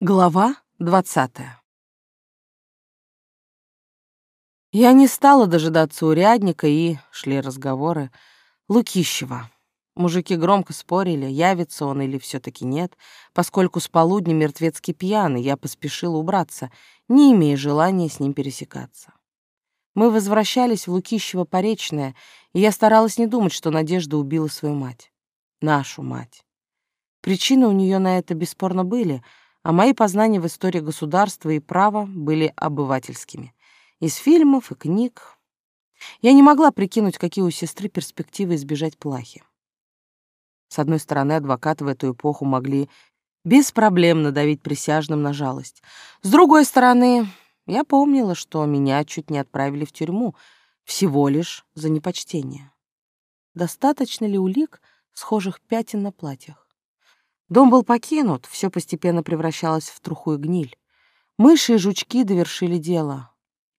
Глава двадцатая Я не стала дожидаться урядника, и шли разговоры. Лукищева. Мужики громко спорили, явится он или все таки нет, поскольку с полудня мертвецкий пьяный, я поспешила убраться, не имея желания с ним пересекаться. Мы возвращались в Лукищево-Поречное, и я старалась не думать, что Надежда убила свою мать. Нашу мать. Причины у нее на это бесспорно были — а мои познания в истории государства и права были обывательскими. Из фильмов и книг. Я не могла прикинуть, какие у сестры перспективы избежать плахи. С одной стороны, адвокаты в эту эпоху могли без проблем надавить присяжным на жалость. С другой стороны, я помнила, что меня чуть не отправили в тюрьму, всего лишь за непочтение. Достаточно ли улик, схожих пятен на платьях? Дом был покинут, все постепенно превращалось в труху и гниль. Мыши и жучки довершили дело.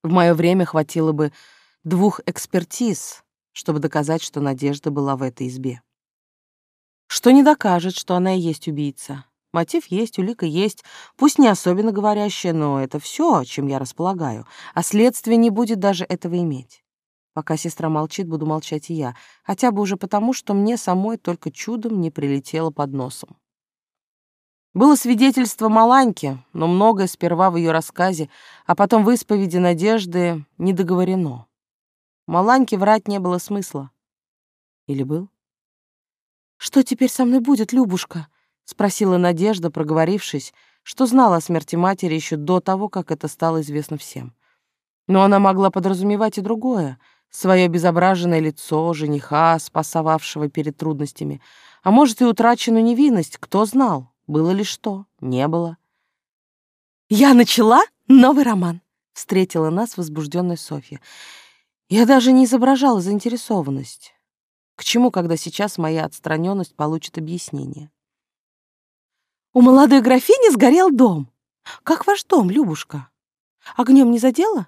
В мое время хватило бы двух экспертиз, чтобы доказать, что Надежда была в этой избе. Что не докажет, что она и есть убийца. Мотив есть, улика есть, пусть не особенно говорящая, но это все, чем я располагаю, а следствие не будет даже этого иметь. Пока сестра молчит, буду молчать и я, хотя бы уже потому, что мне самой только чудом не прилетело под носом. Было свидетельство Маланьки, но многое сперва в ее рассказе, а потом в исповеди Надежды не договорено. Маланьке врать не было смысла. Или был? «Что теперь со мной будет, Любушка?» — спросила Надежда, проговорившись, что знала о смерти матери еще до того, как это стало известно всем. Но она могла подразумевать и другое — свое безображенное лицо жениха, спасавшего перед трудностями, а может и утраченную невинность, кто знал. Было ли что? Не было. «Я начала новый роман», — встретила нас возбужденная Софья. Я даже не изображала заинтересованность. К чему, когда сейчас моя отстраненность получит объяснение? «У молодой графини сгорел дом. Как ваш дом, Любушка? Огнем не задела?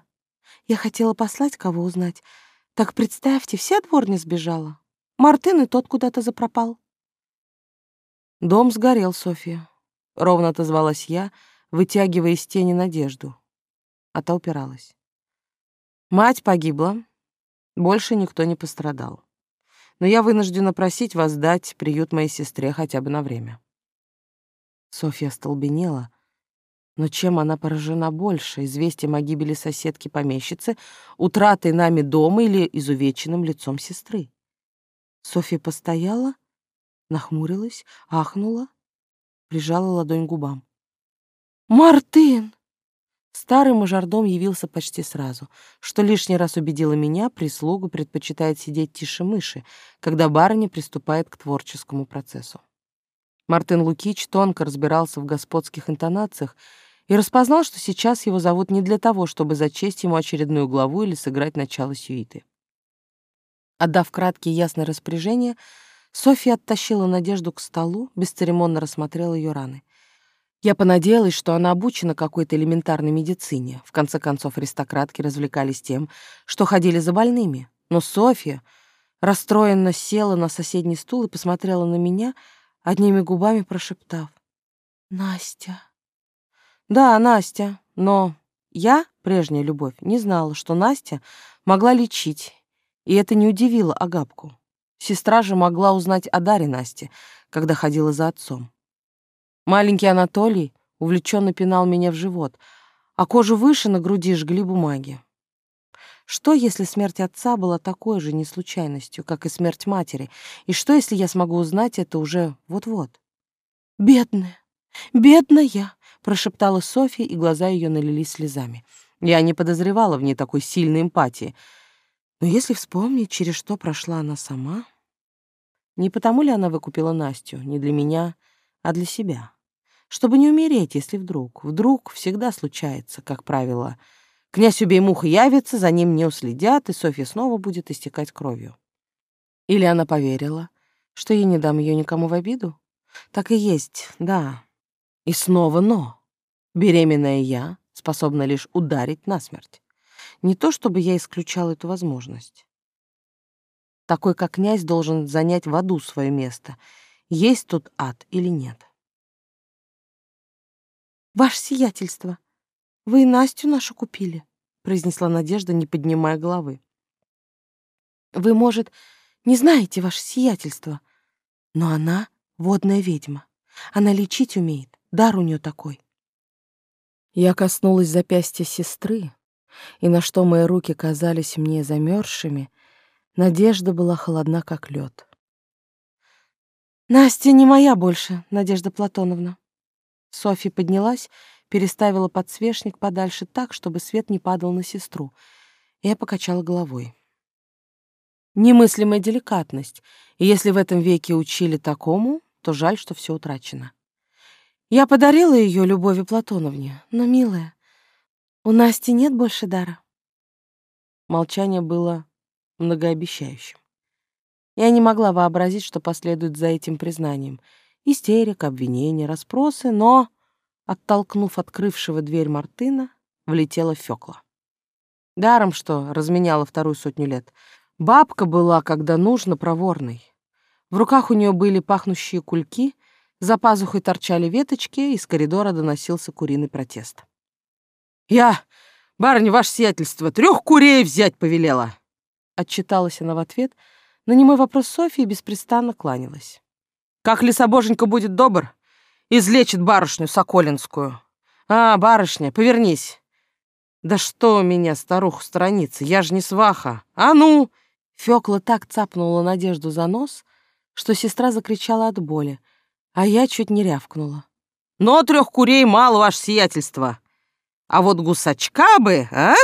Я хотела послать кого узнать. Так представьте, вся дворня сбежала. Мартын и тот куда-то запропал. «Дом сгорел, Софья», — ровно отозвалась я, вытягивая из тени надежду. А та упиралась. «Мать погибла, больше никто не пострадал. Но я вынуждена просить вас дать приют моей сестре хотя бы на время». Софья остолбенела, но чем она поражена больше, известием о гибели соседки-помещицы, утратой нами дома или изувеченным лицом сестры? Софья постояла, нахмурилась, ахнула, прижала ладонь к губам. «Мартын!» Старый мажордом явился почти сразу, что лишний раз убедило меня, прислугу предпочитает сидеть тише мыши, когда барыня приступает к творческому процессу. Мартын Лукич тонко разбирался в господских интонациях и распознал, что сейчас его зовут не для того, чтобы зачесть ему очередную главу или сыграть начало сюиты. Отдав краткие ясные распоряжения, Софья оттащила Надежду к столу, бесцеремонно рассмотрела ее раны. Я понадеялась, что она обучена какой-то элементарной медицине. В конце концов, аристократки развлекались тем, что ходили за больными. Но Софья расстроенно села на соседний стул и посмотрела на меня, одними губами прошептав. «Настя». «Да, Настя, но я, прежняя любовь, не знала, что Настя могла лечить, и это не удивило Агапку. Сестра же могла узнать о даре Насти, когда ходила за отцом. Маленький Анатолий увлеченно пинал меня в живот, а кожу выше на груди жгли бумаги. Что, если смерть отца была такой же неслучайностью, как и смерть матери? И что, если я смогу узнать это уже вот-вот? «Бедная, бедная!» — прошептала Софья, и глаза ее налились слезами. Я не подозревала в ней такой сильной эмпатии. Но если вспомнить, через что прошла она сама... Не потому ли она выкупила Настю? Не для меня, а для себя. Чтобы не умереть, если вдруг. Вдруг всегда случается, как правило. Князь убей муха явится, за ним не уследят, и Софья снова будет истекать кровью. Или она поверила, что я не дам ее никому в обиду? Так и есть, да. И снова но. Беременная я способна лишь ударить насмерть. Не то чтобы я исключала эту возможность. Такой, как князь, должен занять в аду свое место. Есть тут ад или нет? Ваше сиятельство, вы Настю нашу купили, произнесла Надежда, не поднимая головы. Вы, может, не знаете ваше сиятельство, но она водная ведьма. Она лечить умеет, дар у нее такой. Я коснулась запястья сестры, и на что мои руки казались мне замерзшими, Надежда была холодна, как лед. «Настя не моя больше, Надежда Платоновна». Софья поднялась, переставила подсвечник подальше так, чтобы свет не падал на сестру. Я покачала головой. Немыслимая деликатность, и если в этом веке учили такому, то жаль, что все утрачено. Я подарила ее Любови Платоновне, но, милая, у Насти нет больше дара. Молчание было многообещающим. Я не могла вообразить, что последует за этим признанием. Истерика, обвинения, расспросы, но, оттолкнув открывшего дверь Мартына, влетела Фёкла. Даром, что разменяла вторую сотню лет. Бабка была, когда нужно, проворной. В руках у нее были пахнущие кульки, за пазухой торчали веточки, из коридора доносился куриный протест. «Я, барыня, ваше сиятельство, трех курей взять повелела!» Отчиталась она в ответ, на немой вопрос Софьи беспрестанно кланялась. «Как лесобоженька будет добр, излечит барышню Соколинскую. А, барышня, повернись!» «Да что у меня, старуха, страница, я же не сваха! А ну!» Фёкла так цапнула Надежду за нос, что сестра закричала от боли, а я чуть не рявкнула. «Но трех курей мало, ваше сиятельство! А вот гусачка бы, а?»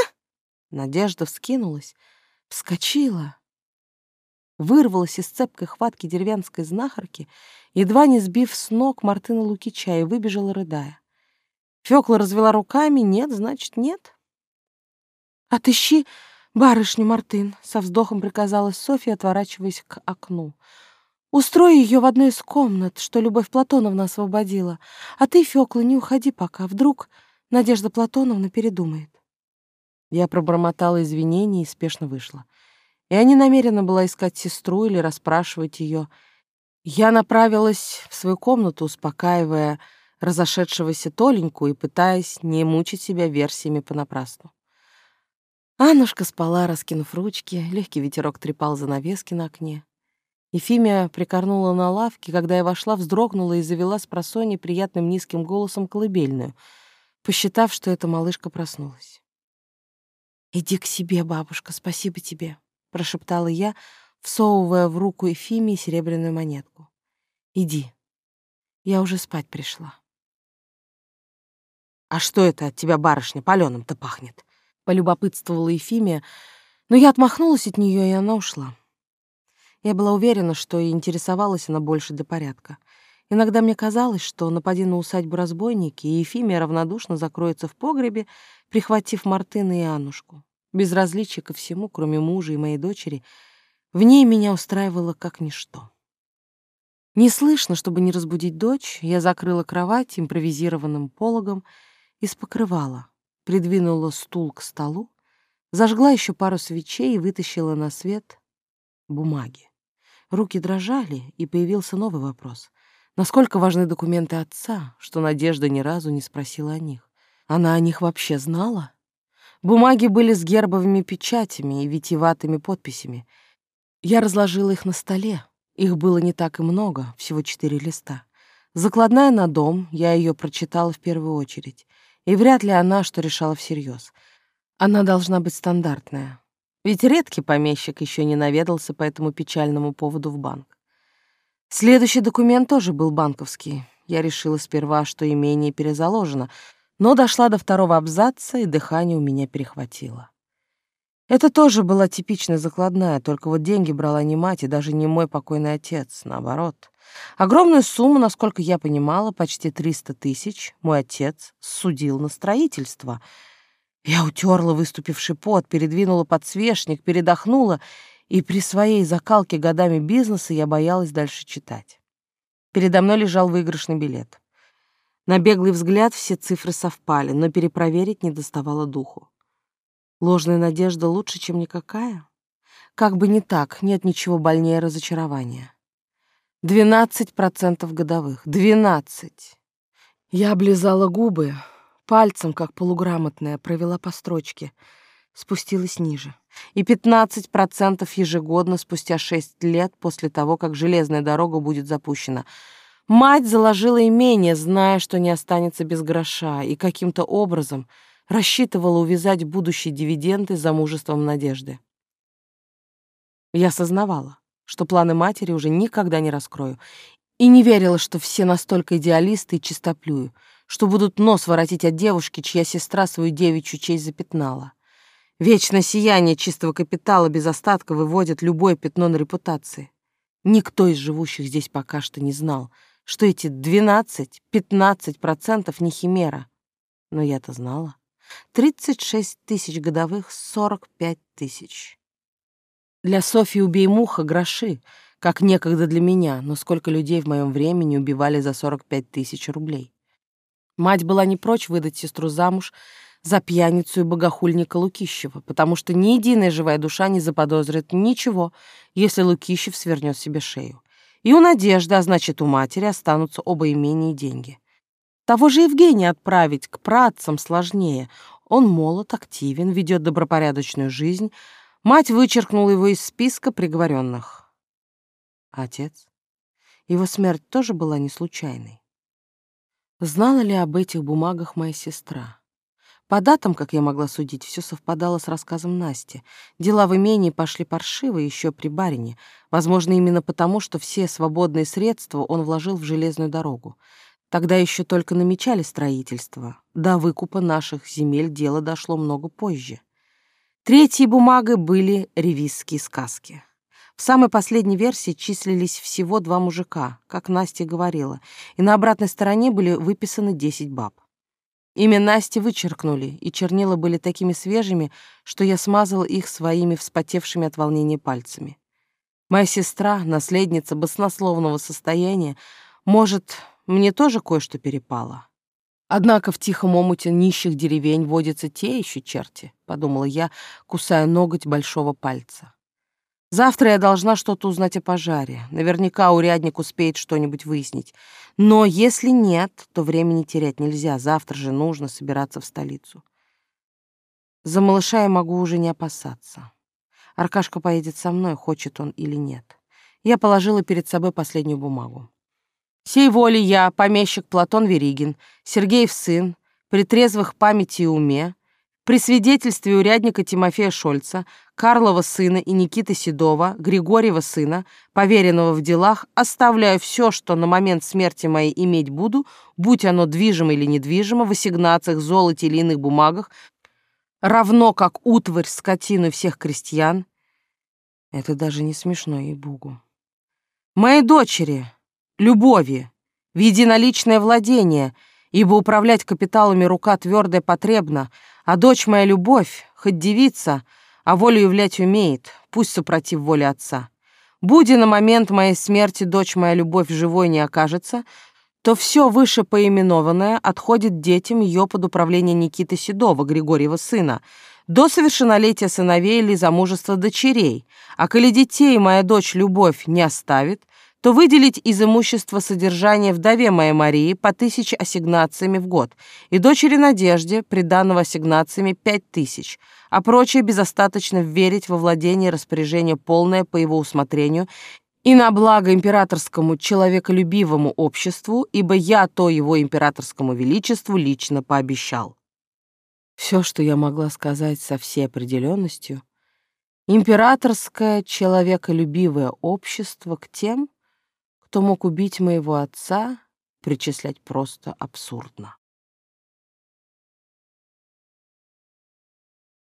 Надежда вскинулась, вскочила, вырвалась из цепкой хватки деревенской знахарки, едва не сбив с ног Мартына Лукича и выбежала, рыдая. Фёкла развела руками, нет, значит, нет. «Отыщи «Барышня Мартын», — со вздохом приказала Софья, отворачиваясь к окну. «Устрой ее в одной из комнат, что Любовь Платоновна освободила. А ты, Фёкла, не уходи пока. Вдруг Надежда Платоновна передумает». Я пробормотала извинения и спешно вышла. Я не намерена была искать сестру или расспрашивать ее. Я направилась в свою комнату, успокаивая разошедшегося Толеньку и пытаясь не мучить себя версиями понапрасну. Аннушка спала, раскинув ручки, легкий ветерок трепал занавески на окне. Ефимия прикорнула на лавке, когда я вошла, вздрогнула и завела с просони приятным низким голосом колыбельную, посчитав, что эта малышка проснулась. «Иди к себе, бабушка, спасибо тебе», — прошептала я, всовывая в руку Ефимии серебряную монетку. «Иди, я уже спать пришла». «А что это от тебя, барышня, палёным-то пахнет?» полюбопытствовала Ефимия, но я отмахнулась от нее, и она ушла. Я была уверена, что и интересовалась она больше для порядка. Иногда мне казалось, что напади на усадьбу разбойники, Ефимия равнодушно закроется в погребе, прихватив Мартына и Аннушку. Безразличие ко всему, кроме мужа и моей дочери, в ней меня устраивало как ничто. Не слышно, чтобы не разбудить дочь, я закрыла кровать импровизированным пологом и спокрывала, придвинула стул к столу, зажгла еще пару свечей и вытащила на свет бумаги. Руки дрожали, и появился новый вопрос. Насколько важны документы отца, что Надежда ни разу не спросила о них? Она о них вообще знала? Бумаги были с гербовыми печатями и витиеватыми подписями. Я разложила их на столе. Их было не так и много, всего четыре листа. Закладная на дом, я ее прочитала в первую очередь. И вряд ли она что решала всерьез. Она должна быть стандартная. Ведь редкий помещик еще не наведался по этому печальному поводу в банк. Следующий документ тоже был банковский. Я решила сперва, что имение перезаложено, но дошла до второго абзаца, и дыхание у меня перехватило. Это тоже была типичная закладная, только вот деньги брала не мать и даже не мой покойный отец, наоборот. Огромную сумму, насколько я понимала, почти 300 тысяч, мой отец судил на строительство. Я утерла выступивший пот, передвинула подсвечник, передохнула, и при своей закалке годами бизнеса я боялась дальше читать. Передо мной лежал выигрышный билет. На беглый взгляд все цифры совпали, но перепроверить не доставало духу. Ложная надежда лучше, чем никакая? Как бы не так, нет ничего больнее разочарования. Двенадцать процентов годовых. Двенадцать. Я облизала губы, пальцем, как полуграмотная, провела по строчке, спустилась ниже. И 15% ежегодно спустя 6 лет после того, как железная дорога будет запущена. Мать заложила имение, зная, что не останется без гроша, и каким-то образом рассчитывала увязать будущие дивиденды замужеством Надежды. Я осознавала, что планы матери уже никогда не раскрою, и не верила, что все настолько идеалисты и чистоплюю, что будут нос воротить от девушки, чья сестра свою девичью честь запятнала. Вечное сияние чистого капитала без остатка выводит любое пятно на репутации. Никто из живущих здесь пока что не знал, что эти 12-15% не химера. Но я-то знала. 36 тысяч годовых — 45 тысяч. Для Софьи убей муха гроши, как некогда для меня, но сколько людей в моем времени убивали за 45 тысяч рублей. Мать была не прочь выдать сестру замуж за пьяницу и богохульника Лукищева, потому что ни единая живая душа не заподозрит ничего, если Лукищев свернет себе шею. И у Надежды, а значит, у матери останутся оба имения и деньги. Того же Евгения отправить к працам сложнее. Он молод, активен, ведет добропорядочную жизнь. Мать вычеркнула его из списка приговоренных. Отец? Его смерть тоже была не случайной. Знала ли об этих бумагах моя сестра? По датам, как я могла судить, все совпадало с рассказом Насти. Дела в имении пошли паршиво еще при барине, возможно, именно потому, что все свободные средства он вложил в железную дорогу. Тогда еще только намечали строительство. До выкупа наших земель дело дошло много позже. Третьей бумагой были ревизские сказки. В самой последней версии числились всего два мужика, как Настя говорила, и на обратной стороне были выписаны 10 баб. Имя Насти вычеркнули, и чернила были такими свежими, что я смазала их своими вспотевшими от волнения пальцами. Моя сестра, наследница баснословного состояния, может, мне тоже кое-что перепало. Однако в тихом омуте нищих деревень водятся те еще черти, подумала я, кусая ноготь большого пальца. Завтра я должна что-то узнать о пожаре. Наверняка урядник успеет что-нибудь выяснить. Но если нет, то времени терять нельзя. Завтра же нужно собираться в столицу. За малыша я могу уже не опасаться. Аркашка поедет со мной, хочет он или нет. Я положила перед собой последнюю бумагу. Сей воли я, помещик Платон Веригин, Сергеев сын, при трезвых памяти и уме, при свидетельстве урядника Тимофея Шольца, Карлова сына и Никиты Седова, Григорьева сына, поверенного в делах, оставляю все, что на момент смерти моей иметь буду, будь оно движимо или недвижимо, в ассигнациях, золоте или иных бумагах, равно как утварь, скотину всех крестьян. Это даже не смешно, ей-богу. Моей дочери, любови, в единоличное владение, ибо управлять капиталами рука твердая потребна, а дочь моя любовь, хоть девица, а волю являть умеет, пусть супротив воли отца. Буди на момент моей смерти дочь моя любовь живой не окажется, то все выше поименованное отходит детям ее под управление Никиты Седова, Григорьева сына, до совершеннолетия сыновей или замужества дочерей, а коли детей моя дочь любовь не оставит, то выделить из имущества содержания вдове моей Марии по тысяче ассигнациями в год и дочери Надежде, приданного ассигнациями, пять тысяч, а прочее безостаточно верить во владение распоряжение полное по его усмотрению и на благо императорскому человеколюбивому обществу, ибо я то его императорскому величеству лично пообещал. Все, что я могла сказать со всей определенностью, императорское человеколюбивое общество к тем, кто мог убить моего отца, причислять просто абсурдно.